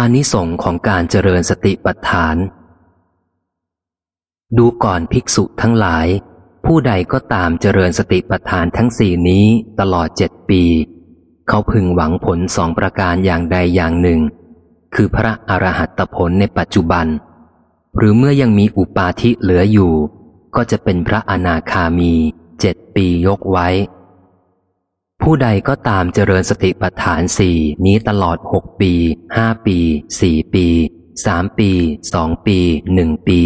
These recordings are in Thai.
อานิสงค์ของการเจริญสติปัฏฐาน ดูก่อนภิกษุทั้งหลาย ผู้ใดก็ตามเจริญสติปัฏฐานทั้งสี่นี้ตลอดเจ็ดปี เขาพึงหวังผลสองประการอย่างใดอย่างหนึ่ง คือพระอรหัตผลในปัจจุบัน หรือเมื่อยังมีอุปาทิเหลืออยู่ ก็จะเป็นพระอนาคามีเจ็ดปียกไว้ ผู้ใดก็ตามเจริญสติปัฏฐานสี่นี้ตลอดหกปีห้าปีสี่ปีสามปีสองปีหนึ่งปี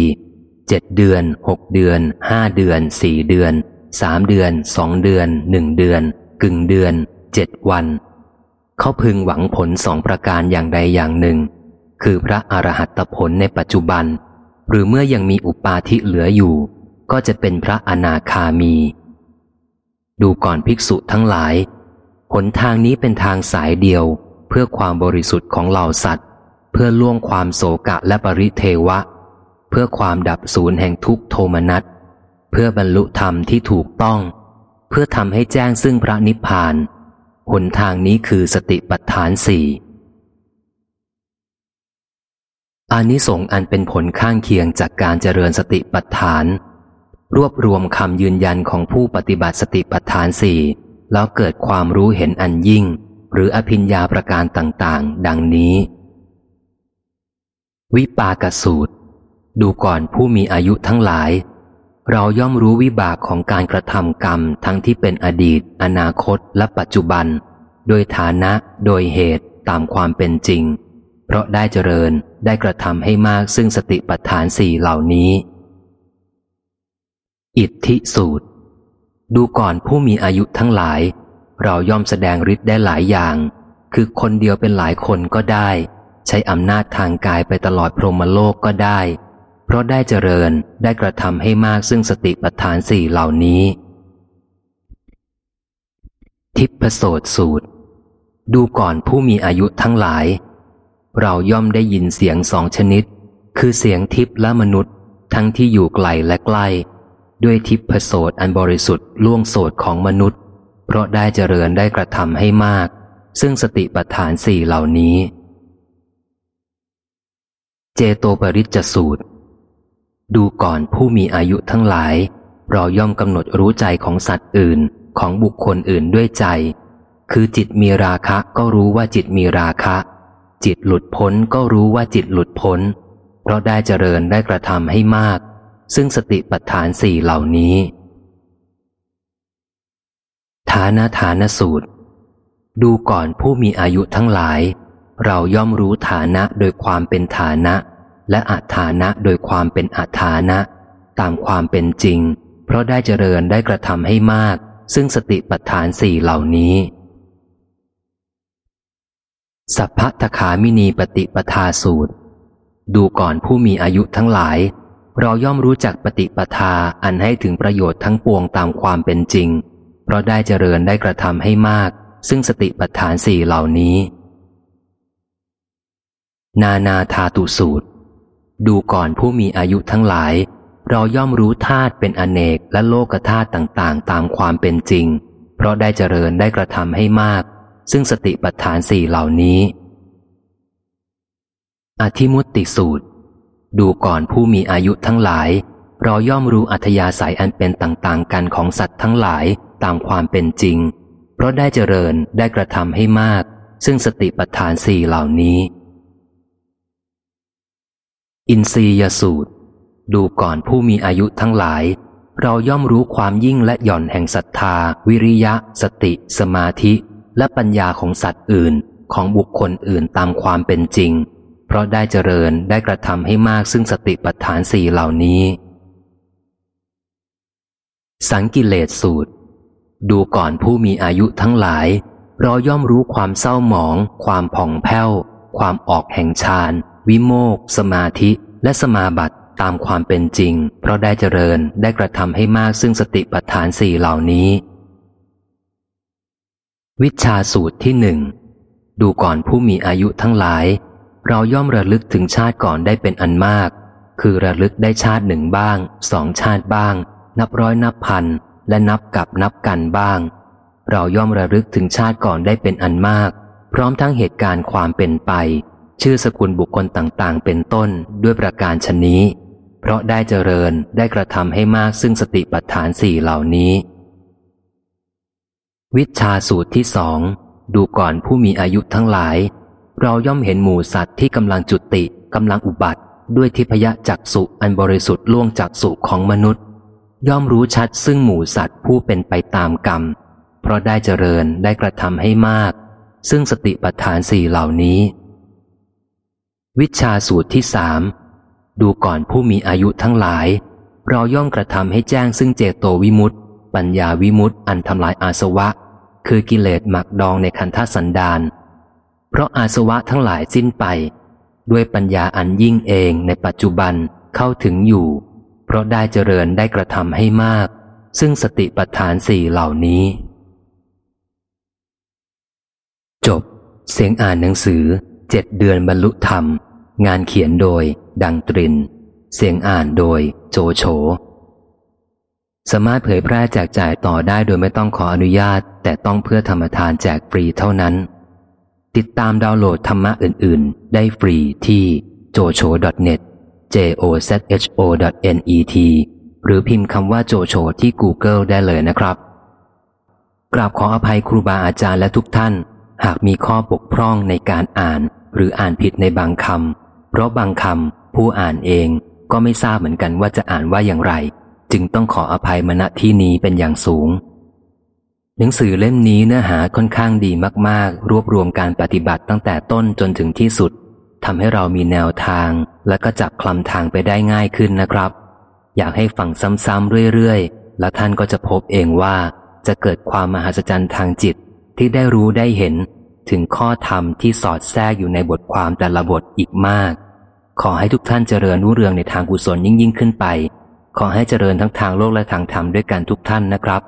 เจ็ดเดือนหกเดือนห้าเดือนสี่เดือนสามเดือนสองเดือนหนึ่งเดือน กึ่งเดือนเจ็ดวัน เขาพึงหวังผลสองประการอย่างใดอย่างหนึ่ง คือพระอรหัตผลในปัจจุบัน หรือเมื่อยังมีอุปาทิเหลืออยู่ ก็จะเป็นพระอนาคามี ดูก่อนภิกษุทั้งหลาย หนทางนี้เป็นทางสายเดียว เพื่อความบริสุทธิ์ของเหล่าสัตว์ เพื่อล่วงความโศกะและปริเทวะ เพื่อความดับศูนย์แห่งทุกโทมนัส เพื่อบรรลุธรรมที่ถูกต้อง เพื่อทำให้แจ้งซึ่งพระนิพพาน หนทางนี้คือสติปัฏฐานสี่อานิสงส์อันเป็นผลข้างเคียงจากการเจริญสติปัฏฐาน รวบรวมคำยืนยันของผู้ปฏิบัติสติปัฏฐานสี่แล้วเกิดความรู้เห็นอันยิ่ง หรืออภิญญาประการต่างๆ ดังนี้ วิปากสูตร ดูก่อนผู้มีอายุทั้งหลาย เราย่อมรู้วิบากของการกระทำกรรมทั้งที่เป็นอดีต อนาคต และปัจจุบัน โดยฐานะ โดยเหตุตามความเป็นจริง เพราะได้เจริญได้กระทำให้มากซึ่งสติปัฏฐานสี่เหล่านี้ อิทธิสูตร ดูก่อนผู้มีอายุทั้งหลาย เราย่อมแสดงฤทธิ์ได้หลายอย่าง คือคนเดียวเป็นหลายคนก็ได้ ใช้อำนาจทางกายไปตลอดพรหมโลกก็ได้ เพราะได้เจริญได้กระทำให้มากซึ่งสติปัฏฐานสี่เหล่านี้ ทิพโสตสูตร ดูก่อนผู้มีอายุทั้งหลาย เราย่อมได้ยินเสียงสองชนิด คือเสียงทิพและมนุษย์ ทั้งที่อยู่ไกลและใกล้ ด้วยทิพโสตอันบริสุทธิ์ล่วงโสตของมนุษย์ เพราะได้เจริญได้กระทำให้มาก ซึ่งสติปัฏฐานสี่เหล่านี้ เจโตปริจสูตร ดูก่อนผู้มีอายุทั้งหลาย เราย่อมกำหนดรู้ใจของสัตว์อื่นของบุคคลอื่นด้วยใจ คือจิตมีราคะก็รู้ว่าจิตมีราคะ จิตหลุดพ้นก็รู้ว่าจิตหลุดพ้น เพราะได้เจริญได้กระทำให้มาก ซึ่งสติปัฏฐานสี่เหล่านี้ ฐานะฐานสูตร ดูก่อนผู้มีอายุทั้งหลาย เราย่อมรู้ฐานะโดยความเป็นฐานะ และอัฐานะโดยความเป็นอัฐานะ ตามความเป็นจริง เพราะได้เจริญได้กระทำให้มาก ซึ่งสติปัฏฐานสี่เหล่านี้สัพพะทคามินีปฏิปทาสูตร ดูก่อนผู้มีอายุทั้งหลาย เราย่อมรู้จักปฏิปทาอันให้ถึงประโยชน์ทั้งปวงตามความเป็นจริง เพราะได้เจริญได้กระทำให้มาก ซึ่งสติปัฏฐานสี่เหล่านี้ นานาธาตุสูตร ดูก่อนผู้มีอายุทั้งหลาย เราย่อมรู้ธาตุเป็นอเนกและโลกธาตุต่างๆ ตามความเป็นจริง เพราะได้เจริญได้กระทำให้มาก ซึ่งสติปัฏฐานสี่เหล่านี้ อธิมุตติสูตร ดูก่อนผู้มีอายุทั้งหลาย เราย่อมรู้อัธยาศัยอันเป็นต่างๆ กันของสัตว์ทั้งหลายตามความเป็นจริง เพราะได้เจริญได้กระทำให้มาก ซึ่งสติปัฏฐานสี่เหล่านี้ อินทรียสูตร ดูก่อนผู้มีอายุทั้งหลาย เราย่อมรู้ความยิ่งและหย่อนแห่งศรัทธา วิริยะ สติ สมาธิ และปัญญาของสัตว์อื่น ของบุคคลอื่นตามความเป็นจริง ราะได้เจริญได้กระทำให้มากซึ่งสติปัฏฐานสี่เหล่านี้ สังกิเลสสูตร ดูก่อนผู้มีอายุทั้งหลาย เราย่อมรู้ความเศร้าหมอง ความผ่องแผ้ว ความออกแห่งฌานวิโมกสมาธิ และสมาบัติตามความเป็นจริง เพราะได้เจริญได้กระทำให้มากซึ่งสติปัฏฐานสี่เหล่านี้ วิชาสูตรที่หนึ่งดูก่อนผู้มีอายุทั้งหลาย เราย่อมระลึกถึงชาติก่อนได้เป็นอันมาก คือระลึกได้ชาติหนึ่งบ้าง สองชาติบ้าง นับร้อยนับพัน และนับกับนับกันบ้าง เราย่อมระลึกถึงชาติก่อนได้เป็นอันมาก พร้อมทั้งเหตุการณ์ความเป็นไป ชื่อสกุลบุคคลต่างๆ เป็นต้นด้วยประการชนนี้ เพราะได้เจริญได้กระทำให้มากซึ่งสติปัฏฐานสี่เหล่านี้ วิชาสูตรที่สองดูก่อนผู้มีอายุทั้งหลาย เราย่อมเห็นหมู่สัตว์ที่กำลังจุติกำลังอุบัติ ด้วยทิพยจักสุอันบริสุทธิ์ล่วงจักสุของมนุษย์ ย่อมรู้ชัดซึ่งหมู่สัตว์ผู้เป็นไปตามกรรม เพราะได้เจริญได้กระทำให้มาก ซึ่งสติปัฏฐานสี่เหล่านี้ วิชาสูตรที่สามดูก่อนผู้มีอายุทั้งหลาย เราย่อมกระทำให้แจ้งซึ่งเจโตวิมุตติ ปัญญาวิมุตติอันทำลายอาสวะ คือกิเลสหมักดองในคันธสันดาน เพราะอาสวะทั้งหลายสิ้นไป ด้วยปัญญาอันยิ่งเองในปัจจุบันเข้าถึงอยู่ เพราะได้เจริญได้กระทำให้มาก ซึ่งสติปัฏฐานสี่เหล่านี้ จบ เสียงอ่านหนังสือเจ็ดเดือนบรรลุธรรม งานเขียนโดย ดังตริน เสียงอ่านโดย โจโฉสามารถเผยแพร่แจกจ่ายต่อได้โดยไม่ต้องขออนุญาต แต่ต้องเพื่อธรรมทานแจกฟรีเท่านั้น ติดตามดาวน์โหลดธรรมะอื่น ๆ ได้ฟรีที่ jocho.net j o z h o net หรือพิมพ์คำว่าโจโฉที่ Google ได้เลยนะครับกราบขออภัยครูบาอาจารย์และทุกท่าน หากมีข้อบกพร่องในการอ่าน หรืออ่านผิดในบางคำเพราะบางคำผู้อ่านเองก็ไม่ทราบเหมือนกันว่าจะอ่านว่าอย่างไร จึงต้องขออภัยมณที่นี้เป็นอย่างสูง หนังสือเล่มนี้เนื้อหาค่อนข้างดีมาก ๆ รวบรวมการปฏิบัติตั้งแต่ต้นจนถึงที่สุดทำให้เรามีแนวทาง และก็จับคลำทางไปได้ง่ายขึ้นนะครับ อยากให้ฟังซ้ำๆเรื่อยๆ และท่านก็จะพบเองว่า จะเกิดความมหัศจรรย์ทางจิตที่ได้รู้ได้เห็น ถึงข้อธรรมที่สอดแทรกอยู่ในบทความแต่ละบทอีกมาก ขอให้ทุกท่านเจริญรุ่งเรืองในทางกุศลยิ่งยิ่งขึ้นไป ขอให้เจริญทั้งทางโลกและทางธรรมด้วยกันทุกท่านนะครับ